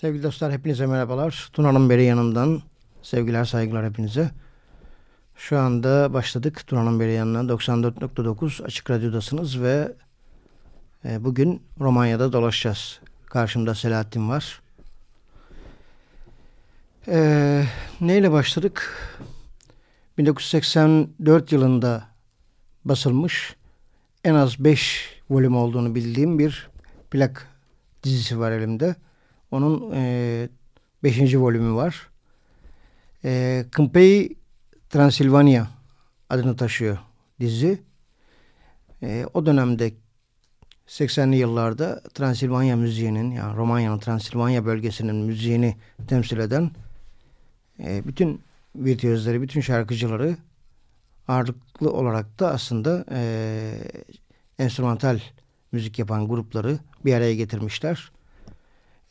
Sevgili dostlar hepinize merhabalar. Tuna'nın beri yanından sevgiler saygılar hepinize. Şu anda başladık Tuna'nın beri yanına 94.9 Açık Radyo'dasınız ve e, bugün Romanya'da dolaşacağız. Karşımda Selahattin var. E, neyle başladık? 1984 yılında basılmış en az 5 volüm olduğunu bildiğim bir plak dizisi var elimde. Onun e, beşinci volümü var. E, Câmpei Transilvania adını taşıyor dizi. E, o dönemde 80'li yıllarda Transilvanya müziğinin yani Romanya'nın Transilvanya bölgesinin müziğini temsil eden e, bütün virtüözleri, bütün şarkıcıları ağırlıklı olarak da aslında e, enstrümantal müzik yapan grupları bir araya getirmişler.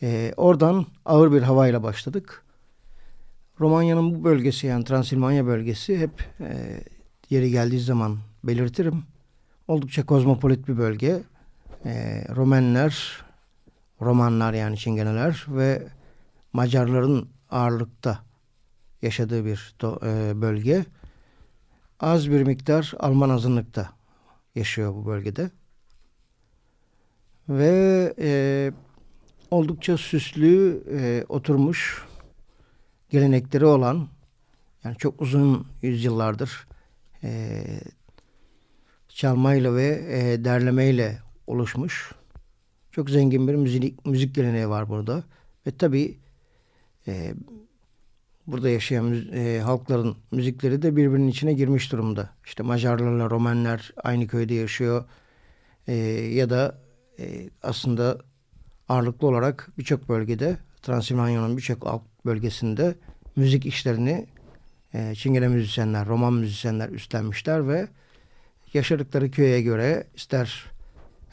E, oradan ağır bir havayla başladık. Romanya'nın bu bölgesi yani Transilvanya bölgesi hep e, yeri geldiği zaman belirtirim. Oldukça kozmopolit bir bölge. E, Romenler, Romanlar yani Çingeneler ve Macarların ağırlıkta yaşadığı bir e, bölge. Az bir miktar Alman azınlıkta yaşıyor bu bölgede. Ve e, oldukça süslü e, oturmuş gelenekleri olan yani çok uzun yüzyıllardır e, çalmayla ve e, derlemeyle oluşmuş çok zengin bir müzik, müzik geleneği var burada. Ve tabii e, burada yaşayan e, halkların müzikleri de birbirinin içine girmiş durumda. İşte Macarlarla Romenler aynı köyde yaşıyor. E, ya da e, aslında ağırlıklı olarak birçok bölgede Transilvanya'nın birçok bölgesinde müzik işlerini e, Çingene müzisyenler, Roman müzisyenler üstlenmişler ve yaşadıkları köye göre ister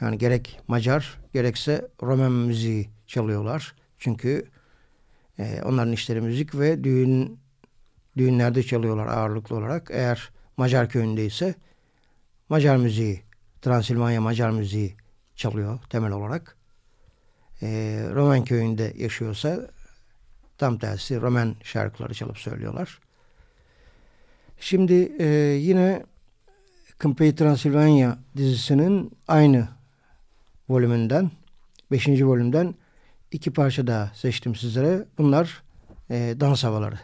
yani gerek Macar gerekse Roman müziği çalıyorlar. Çünkü e, onların işleri müzik ve düğün düğünlerde çalıyorlar ağırlıklı olarak. Eğer Macar köyündeyse Macar müziği, Transilvanya Macar müziği çalıyor temel olarak. E, Roman köyünde yaşıyorsa tam tersi Roman şarkıları çalıp söylüyorlar. Şimdi e, yine Kımpey Transilvanya dizisinin aynı volümünden, beşinci volümden iki parça daha seçtim sizlere. Bunlar e, dans havaları.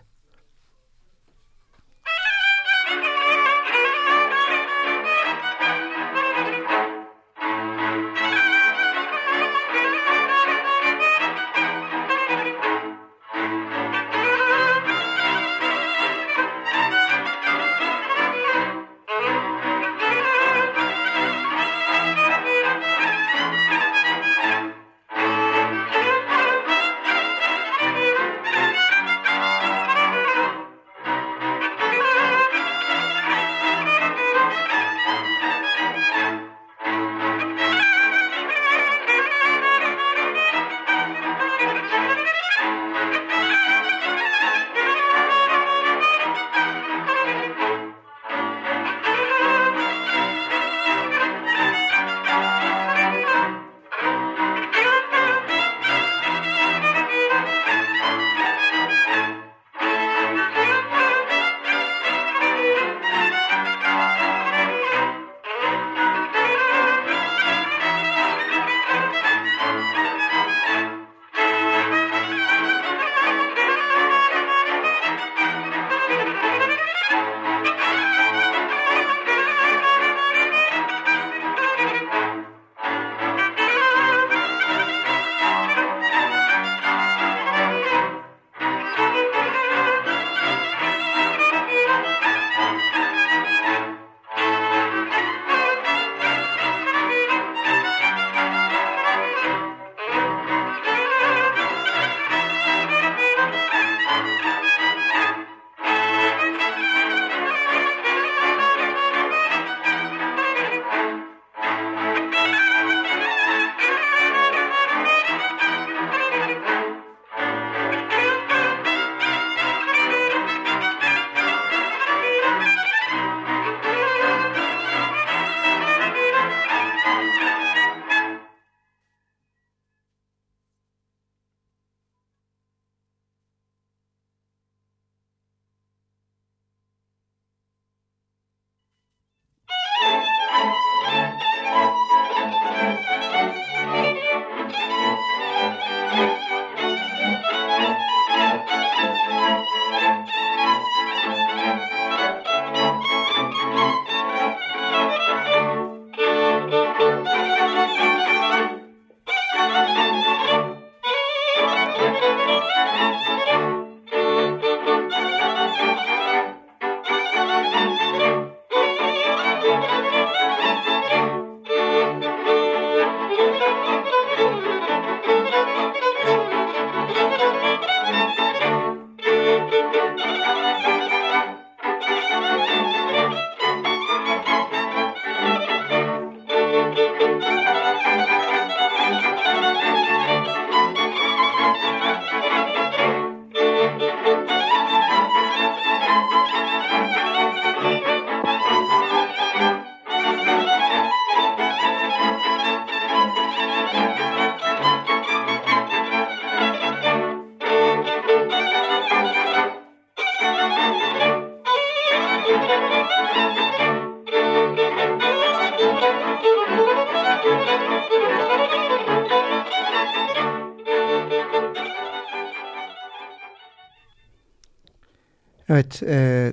Evet, e,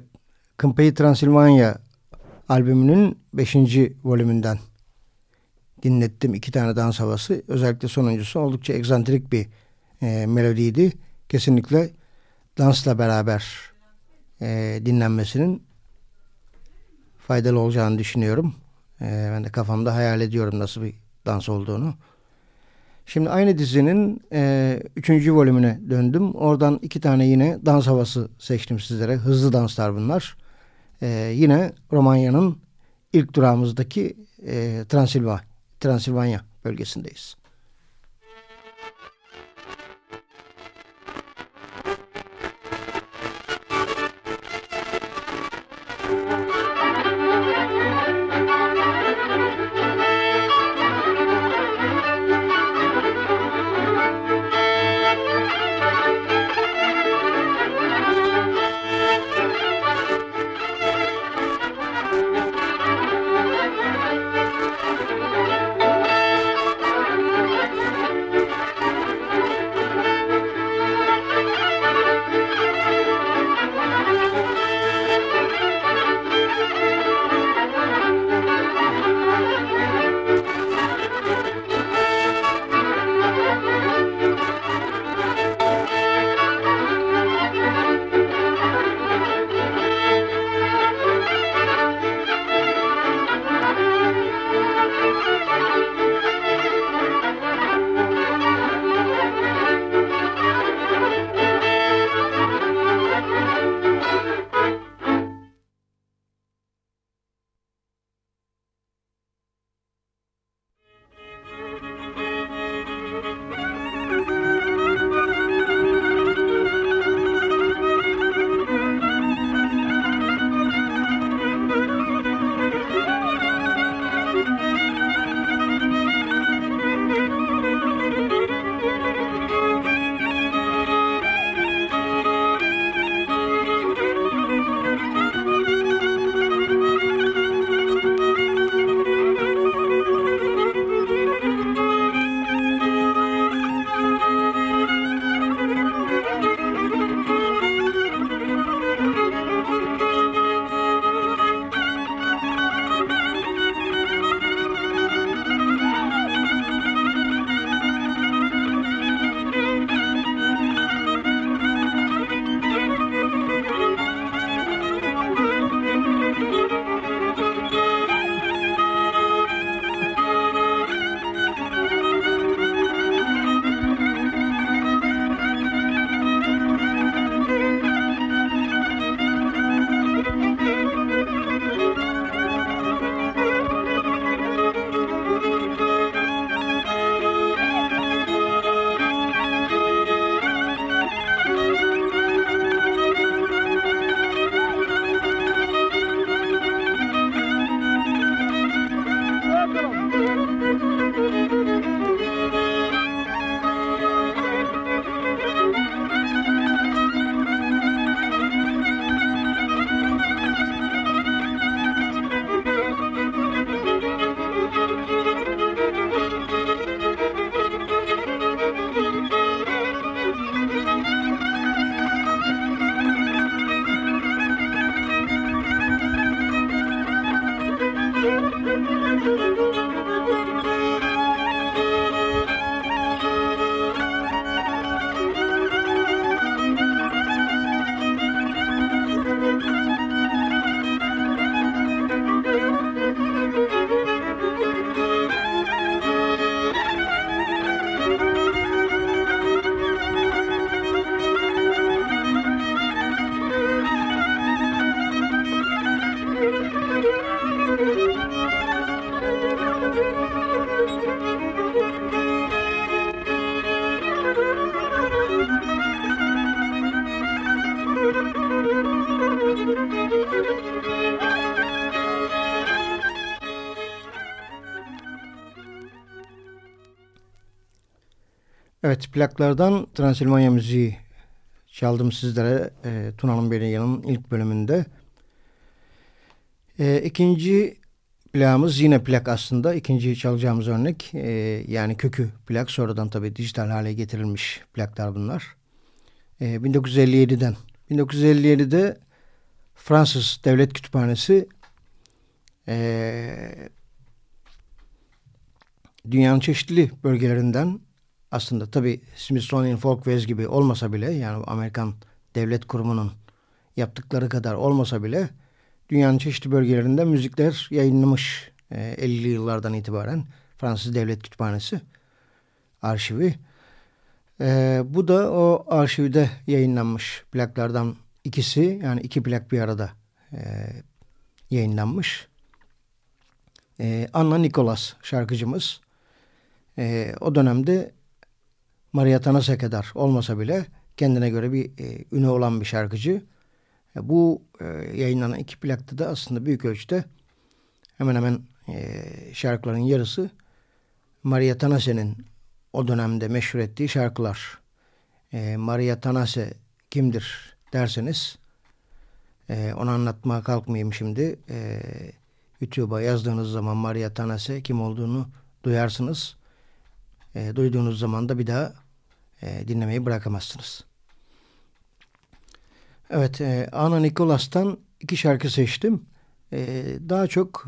Kımpayı Transilvanya albümünün 5. volümünden dinlettim iki tane dans havası. Özellikle sonuncusu oldukça egzantrik bir e, melodiydi. Kesinlikle dansla beraber e, dinlenmesinin faydalı olacağını düşünüyorum. E, ben de kafamda hayal ediyorum nasıl bir dans olduğunu. Şimdi aynı dizinin e, üçüncü volümüne döndüm. Oradan iki tane yine dans havası seçtim sizlere. Hızlı danslar bunlar. E, yine Romanya'nın ilk durağımızdaki e, Transilva, Transilvanya bölgesindeyiz. Plaklardan Transilvanya müziği çaldım sizlere e, Tuna'nın Beriyan'ın ilk bölümünde. E, ikinci plağımız yine plak aslında. İkinci çalacağımız örnek e, yani kökü plak sonradan tabii dijital hale getirilmiş plaklar bunlar. E, 1957'den. 1957'de Fransız Devlet Kütüphanesi e, dünyanın çeşitli bölgelerinden aslında tabi Smithsonian Folkways gibi olmasa bile yani Amerikan devlet kurumunun yaptıkları kadar olmasa bile dünyanın çeşitli bölgelerinde müzikler yayınlamış e, 50'li yıllardan itibaren Fransız Devlet Kütüphanesi arşivi. E, bu da o arşivde yayınlanmış plaklardan ikisi yani iki plak bir arada e, yayınlanmış. E, Anna Nicholas şarkıcımız e, o dönemde Maria Tanase kadar olmasa bile kendine göre bir e, ünü olan bir şarkıcı. E, bu e, yayınlanan iki plakta da aslında büyük ölçüde hemen hemen e, şarkıların yarısı Maria Tanase'nin o dönemde meşhur ettiği şarkılar. E, Maria Tanase kimdir derseniz e, onu anlatmaya kalkmayayım şimdi. E, YouTube'a yazdığınız zaman Maria Tanase kim olduğunu duyarsınız. E, duyduğunuz zaman da bir daha e, dinlemeyi bırakamazsınız. Evet, e, Ana Nikolas'tan iki şarkı seçtim. E, daha çok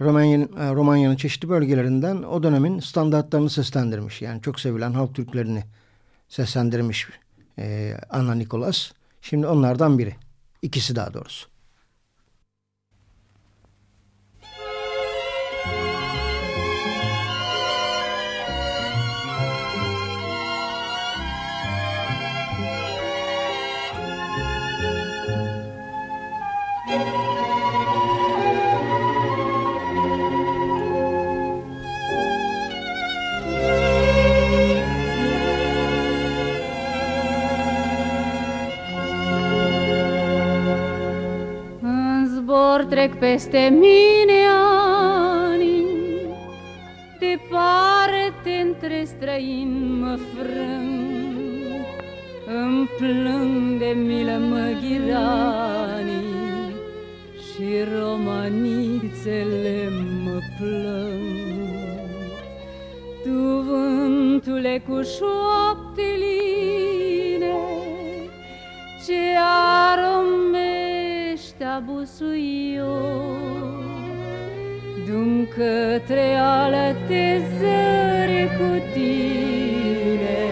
Romanya'nın e, Romanya'nın çeşitli bölgelerinden o dönemin standartlarını seslendirmiş. Yani çok sevilen halk türklerini seslendirmiş e, Anna Nikolas. Şimdi onlardan biri. İkisi daha doğrusu. Trec peste mine ani, Departe între străini mă frâng, Îmi plâng de milă măghiranii Și romanițele mă plâng. Tu vântule cu șoapte aromește abusuior, Dum către alte zări cu tine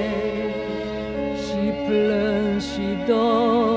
Și plâng și dor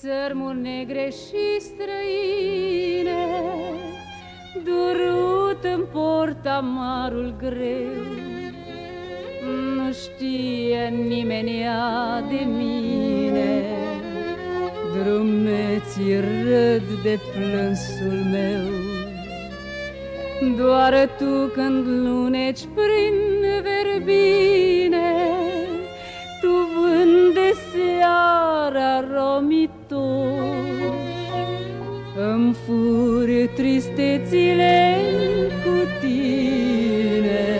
țărmuri negre și străine Durut în port amarul greu. Nu știe nimeni de mine Drumeții râd de plânsul meu. Doar tu când luneci prin verbine Îmi furi tristețile cu tine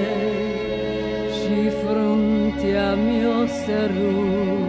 Și fruntea mi-o săruți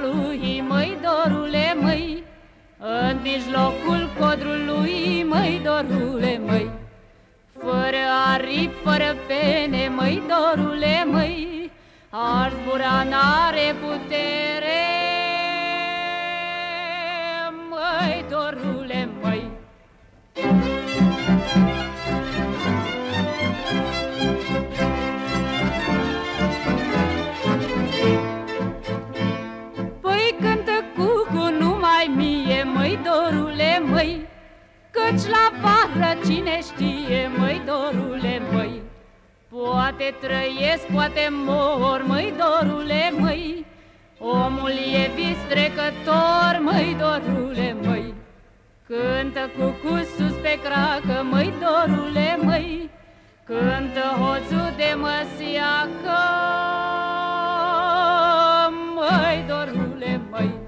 lui, măi dorule, măi, în mijlocul codrului, măi dorule, măi, fără aripi, fără pene, măi dorule, măi, aș zbura n-are putere, măi dorule, măi. Căci la vară cine știe, măi dorule, măi? Poate trăiesc, poate mor, măi dorule, măi? Omul e vis trecător, măi dorule, măi? Cântă cu sus pe cracă, măi dorule, măi? Cântă hoțul de măsiacă, măi dorule, măi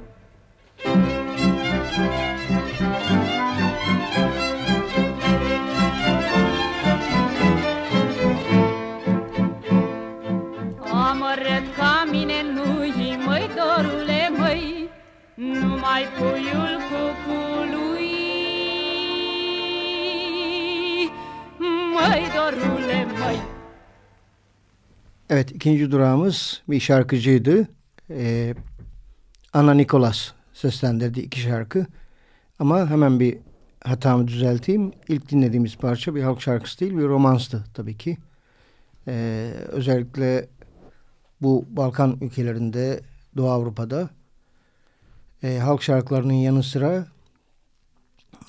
numai puiul cucului. Măi, dorule, măi. Evet ikinci durağımız bir şarkıcıydı. Ee, Ana Nikolas seslendirdi iki şarkı. Ama hemen bir hatamı düzelteyim. İlk dinlediğimiz parça bir halk şarkısı değil bir romanstı tabii ki. Ee, özellikle bu Balkan ülkelerinde Doğu Avrupa'da e, halk şarkılarının yanı sıra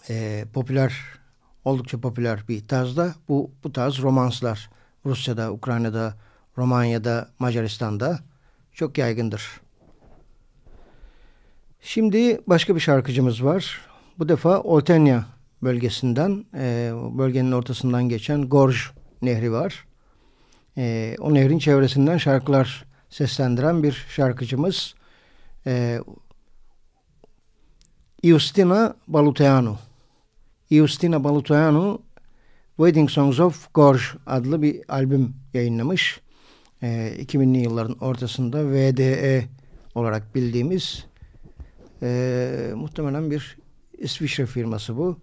e, popüler oldukça popüler bir tarzda bu, bu tarz romanslar Rusya'da, Ukrayna'da, Romanya'da, Macaristan'da çok yaygındır. Şimdi başka bir şarkıcımız var. Bu defa Oltenya bölgesinden, e, bölgenin ortasından geçen Gorj Nehri var. E, o nehrin çevresinden şarkılar seslendiren bir şarkıcımız. E, Iustina Baluteanu. Iustina Baluteanu Wedding Songs of Gorge adlı bir albüm yayınlamış. E, ee, 2000'li yılların ortasında VDE olarak bildiğimiz e, muhtemelen bir İsviçre firması bu.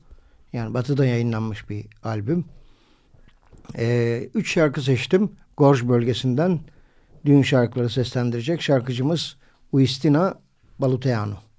Yani batıda yayınlanmış bir albüm. E, üç şarkı seçtim. Gorj bölgesinden düğün şarkıları seslendirecek şarkıcımız Uistina Baluteanu.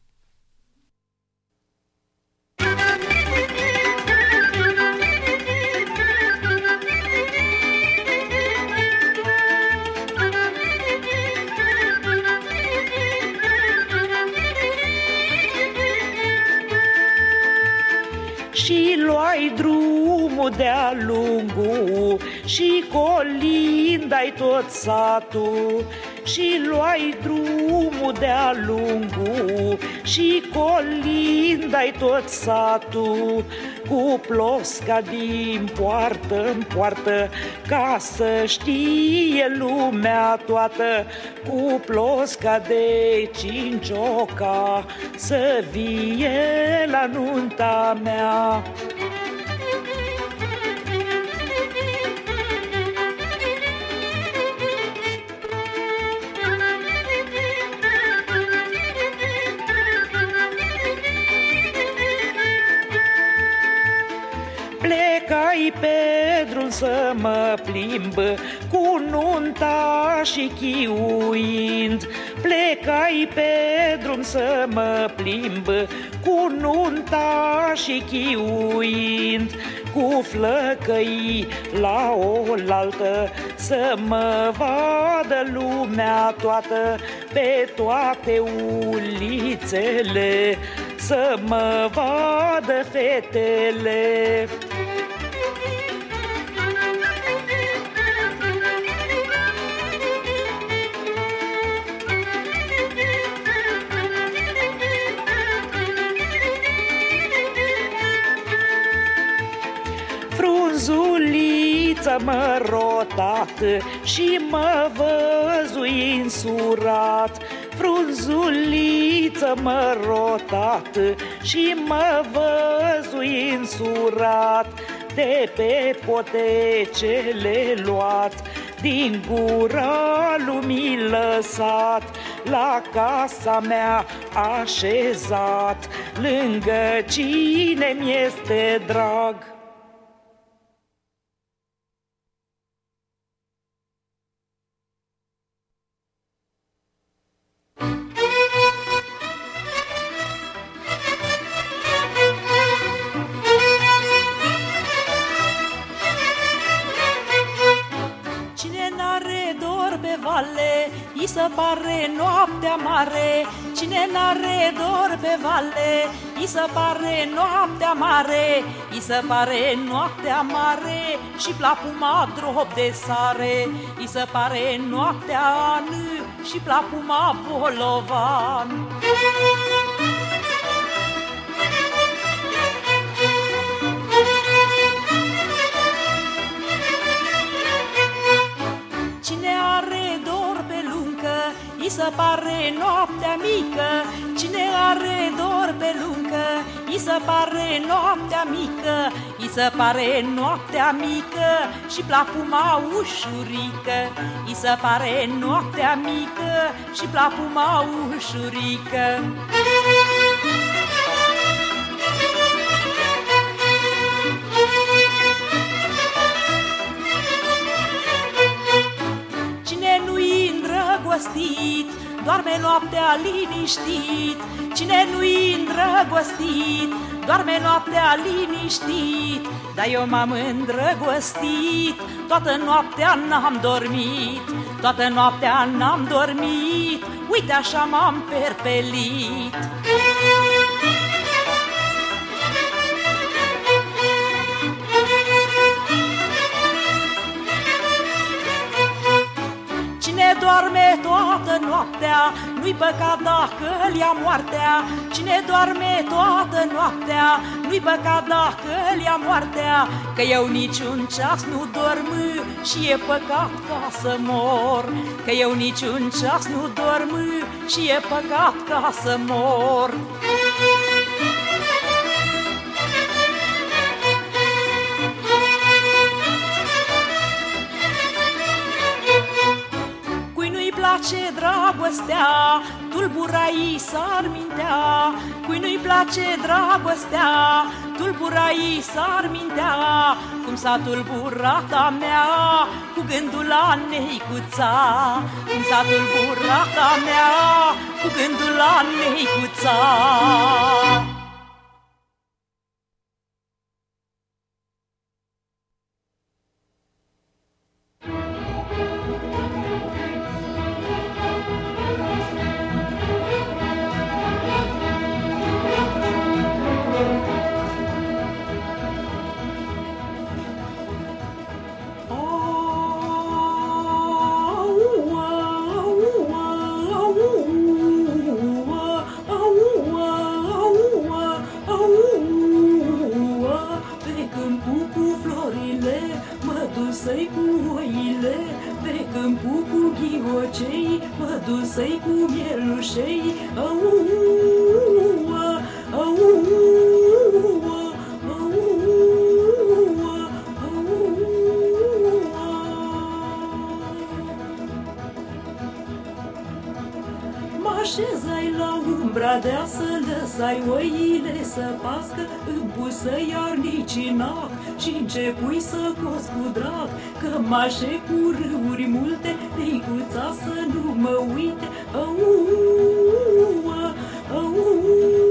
Luai drumul de-a lungul Și colindai tot satul. Și luai drumul de-a lungul Și colindai tot satul. Cu plosca din poartă în poartă Ca să știe lumea toată. Cu plosca de cincioca Să vie la nunta mea să mă plimb Cu nunta și chiuind. Plecai pe drum să mă plimb Cu nunta și chiuind. Cu flăcăi la oaltă Să mă vadă lumea toată Pe toate ulițele Să mă vadă fetele Frunzuliță mă rotat și mă văzui însurat. Frunzuliță mă rotat și mă văzui însurat. De pe potecele luat din gura lumii lăsat La casa mea așezat Lângă cine mi-este drag I se pare noaptea mare Cine n-are dor pe vale? I se pare noaptea mare I se pare noaptea mare Și plapuma drop de sare. I se pare noaptea an Și plapuma bolovan se pare noaptea mică, cine are dor pe luncă, I se pare noaptea mică, I se pare noaptea mică și plapuma ușurică. I se pare noaptea mică și plapuma ușurică. Îndrăgostit Doarme noaptea liniștit. Cine nu-i îndrăgostit Doarme noaptea liniștit. Dar eu m-am îndrăgostit Toată noaptea n-am dormit. Toată noaptea n-am dormit Uite așa m-am perpelit doarme toată noaptea, nu-i păcat dacă îl ia moartea. Cine doarme toată noaptea, nu-i păcat dacă îl ia moartea. Că eu niciun ceas nu dorm și e păcat ca să mor. Că eu niciun ceas nu dorm și e păcat ca să mor. Place dragostea, tulburai s-ar mintea. Cui nu-i place dragostea, tulburai s-ar mintea. Cum s-a tulburat a mea, cu gândul la neicuța. Cum s-a tulburat a mea, cu gândul la neicuța. Mașe cu râuri multe, Nicuța să nu mă uite, au, au, Ooh.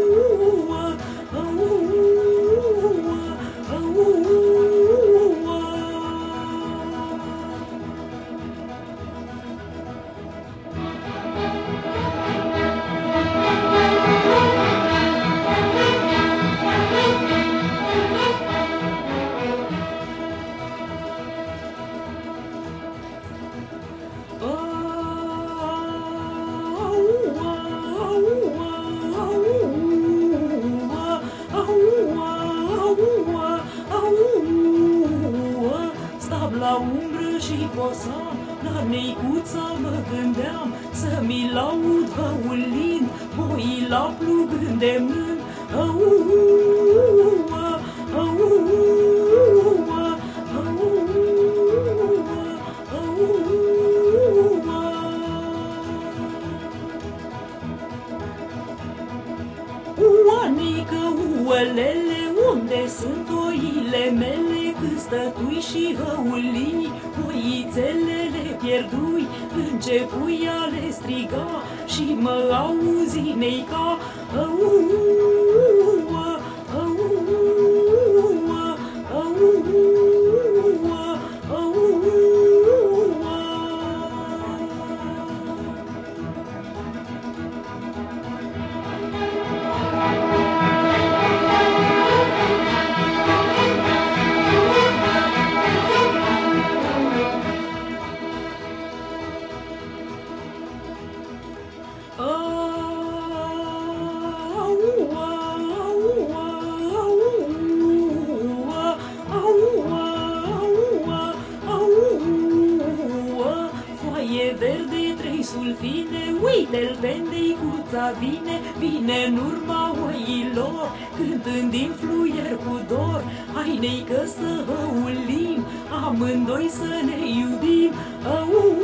Oilor, cântând din fluier cu dor, hainei că să ulim, amândoi să ne iubim, au,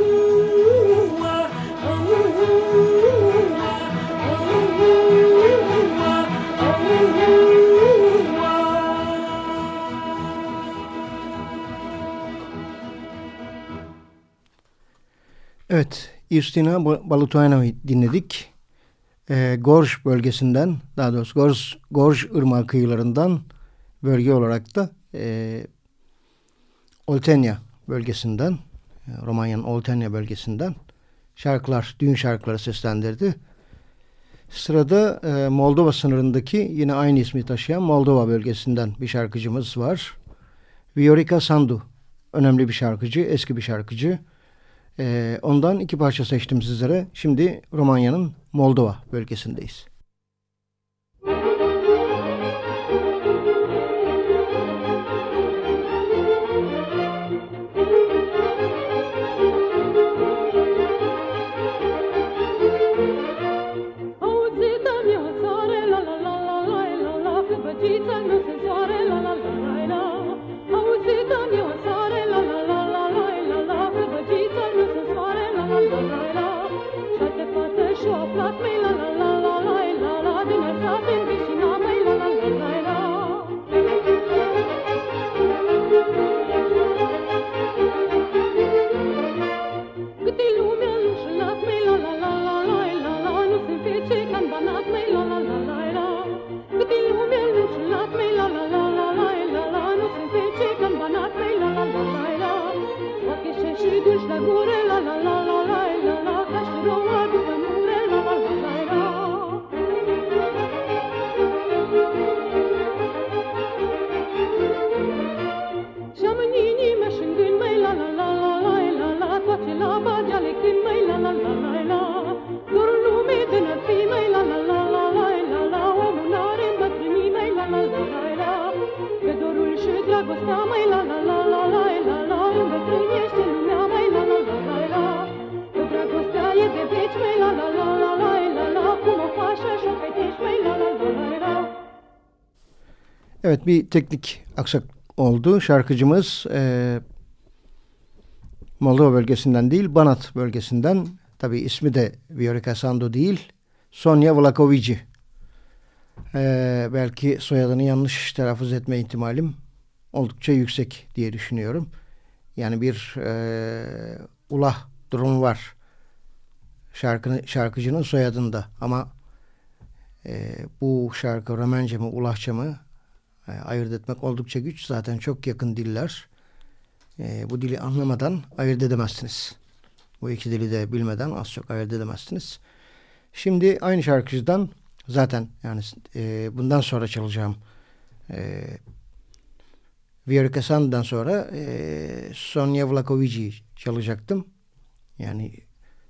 Evet, Justina Balutoyano'yu dinledik e, Gorj bölgesinden daha doğrusu Gorj, Gorj ırmağı kıyılarından bölge olarak da e, Oltenya bölgesinden e, Romanya'nın Oltenya bölgesinden şarkılar, düğün şarkıları seslendirdi. Sırada e, Moldova sınırındaki yine aynı ismi taşıyan Moldova bölgesinden bir şarkıcımız var. Viorica Sandu. Önemli bir şarkıcı, eski bir şarkıcı. E, ondan iki parça seçtim sizlere. Şimdi Romanya'nın Moldova bölgesindeyiz. Evet bir teknik aksak oldu. Şarkıcımız e, Moldova bölgesinden değil Banat bölgesinden. Tabi ismi de Viorica Sando değil. Sonya Vlakovici. E, belki soyadını yanlış telaffuz etme ihtimalim oldukça yüksek diye düşünüyorum. Yani bir e, ulah durumu var şarkını, şarkıcının soyadında ama e, bu şarkı Romence mi Ulahça mı e, ayırt etmek oldukça güç. Zaten çok yakın diller. E, bu dili anlamadan ayırt edemezsiniz. Bu iki dili de bilmeden az çok ayırt edemezsiniz. Şimdi aynı şarkıcıdan zaten yani e, bundan sonra çalacağım e, Viorica Sand'dan sonra e, Sonya Vlakovic'i çalacaktım. Yani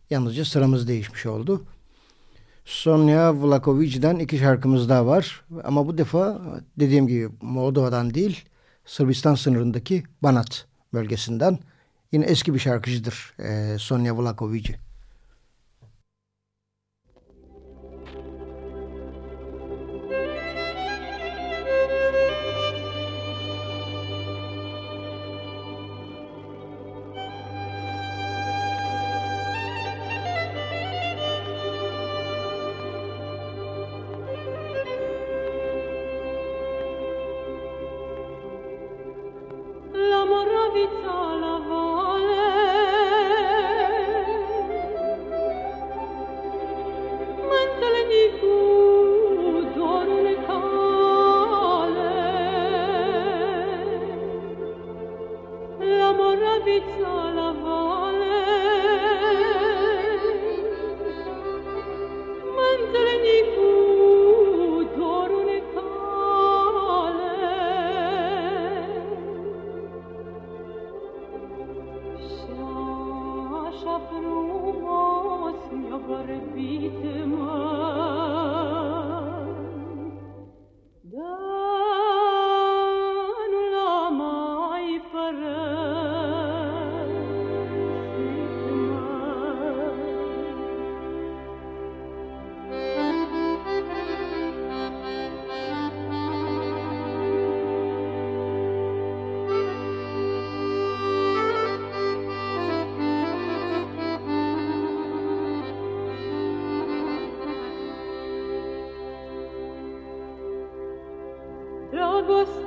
yalnızca sıramız değişmiş oldu. Sonya Vlakovic'den iki şarkımız daha var. Ama bu defa dediğim gibi Moldova'dan değil Sırbistan sınırındaki Banat bölgesinden. Yine eski bir şarkıcıdır e, Sonya Vlakovic'i. Să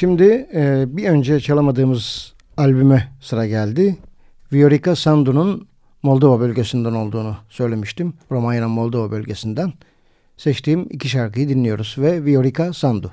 şimdi e, bir önce çalamadığımız albüme sıra geldi. Viorica Sandu'nun Moldova bölgesinden olduğunu söylemiştim. Romanya'nın Moldova bölgesinden. Seçtiğim iki şarkıyı dinliyoruz ve Viorica Sandu.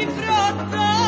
mi fronte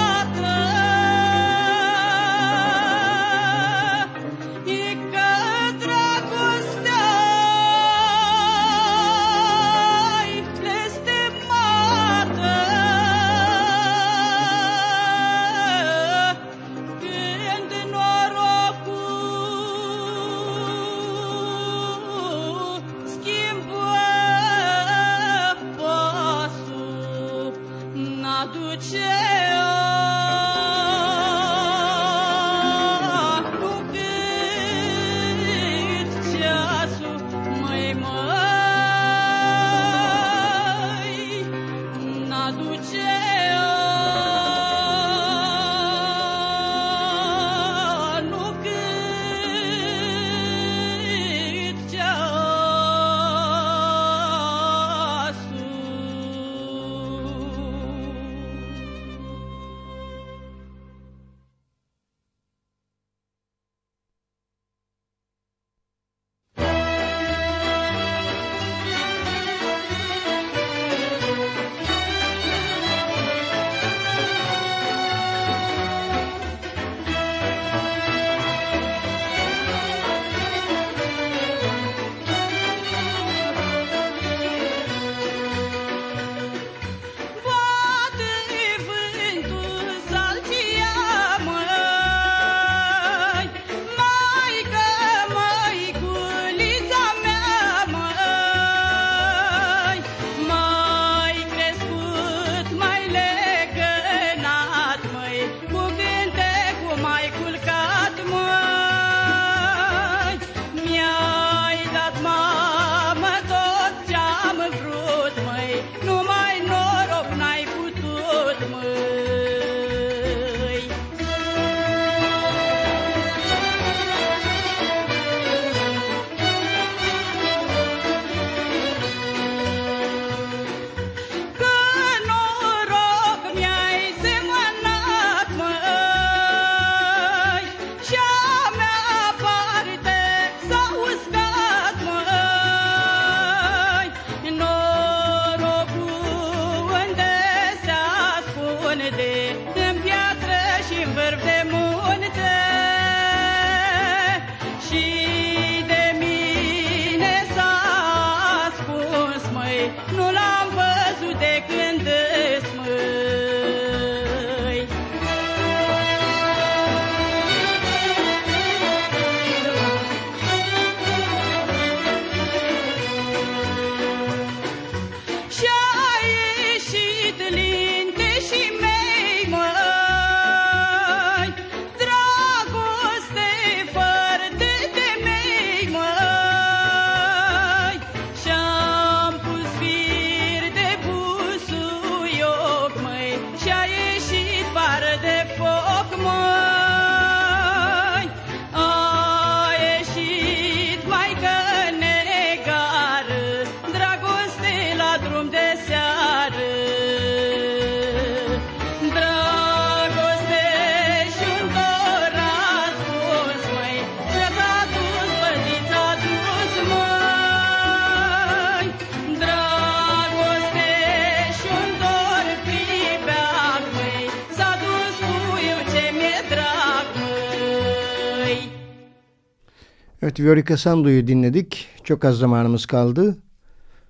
Evet Viorica Sandu'yu dinledik. Çok az zamanımız kaldı.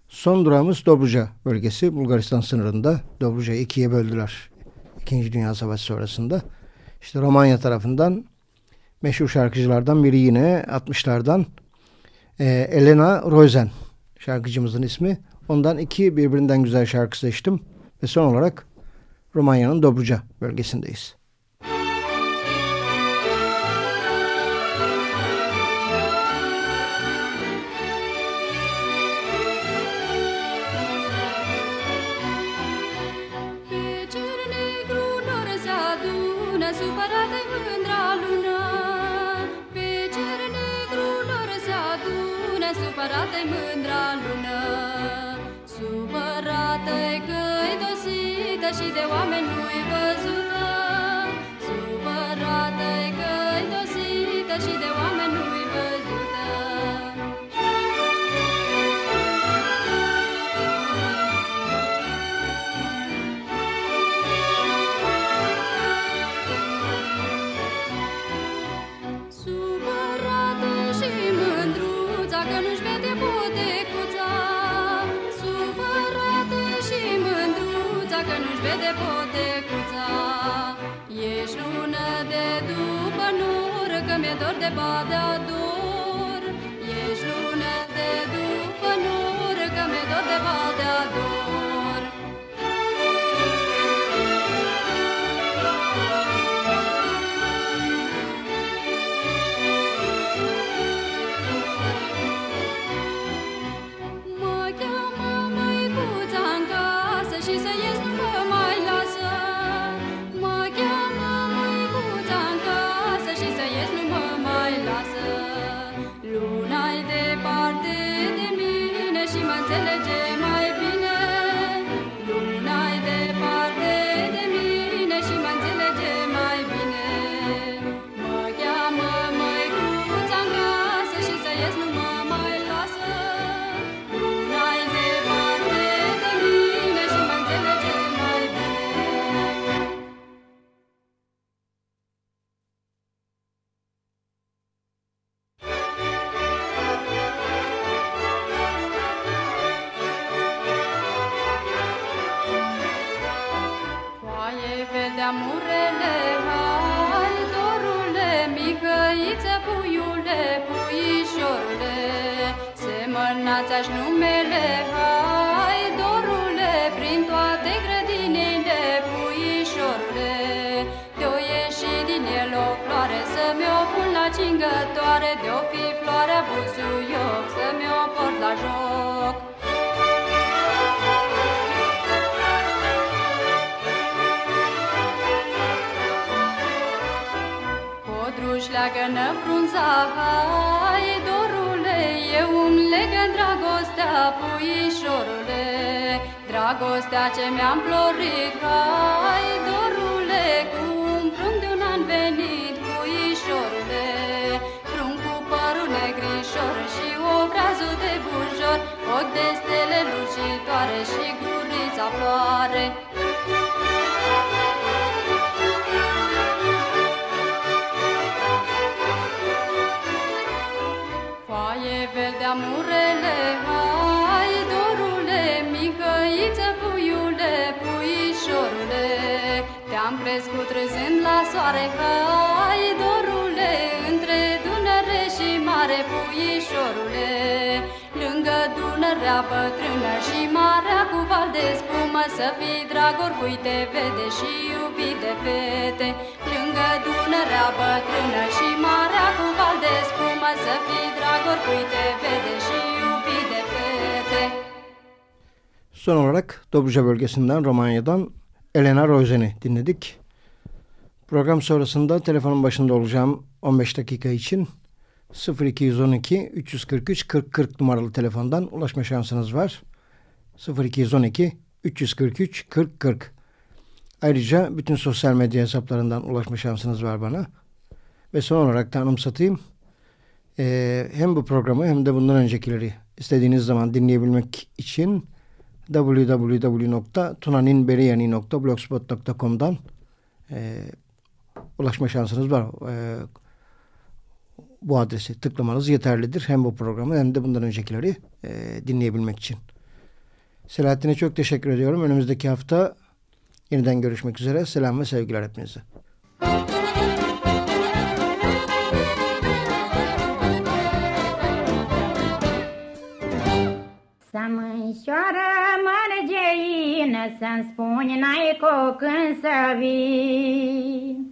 Son durağımız Dobruca bölgesi. Bulgaristan sınırında. Dobruca'yı ikiye böldüler. İkinci Dünya Savaşı sonrasında. İşte Romanya tarafından meşhur şarkıcılardan biri yine 60'lardan e, Elena Rosen şarkıcımızın ismi. Ondan iki birbirinden güzel şarkı seçtim. Ve son olarak Romanya'nın Dobruca bölgesindeyiz. Dor de badea dor Ești lună de după nur Că mi-e dor de dragostea, puișorule, dragostea ce mi-am florit, hai, dorule, cum prunc de un an venit, puișorule, prunc cu părul negrișor și obrazul de bujor, ochi de stele lucitoare și gurița floare. Te-am crescut râzând la soare, hai dorule, între Dunăre și mare puișorule, lângă Dunărea bătrână și marea cu val de spumă, să fii drag oricui te vede și iubit de fete, lângă Dunărea bătrână și marea cu val de spumă, să fii drag oricui te vede și iubit de fete. Son olarak Dobruca bölgesinden Romanya'dan Elena Rosen'i dinledik. Program sonrasında telefonun başında olacağım 15 dakika için 0212 343 40 40 numaralı telefondan ulaşma şansınız var. 0212 343 40 40. Ayrıca bütün sosyal medya hesaplarından ulaşma şansınız var bana. Ve son olarak da anımsatayım. Ee, hem bu programı hem de bundan öncekileri istediğiniz zaman dinleyebilmek için www.tunaninberiyani.blogspot.com'dan e, ulaşma şansınız var. E, bu adresi tıklamanız yeterlidir. Hem bu programı hem de bundan öncekileri e, dinleyebilmek için. Selahattin'e çok teşekkür ediyorum. Önümüzdeki hafta yeniden görüşmek üzere. Selam ve sevgiler hepinize. Mânșoară mărgeină, Să-mi spuni n-ai cu când să vii.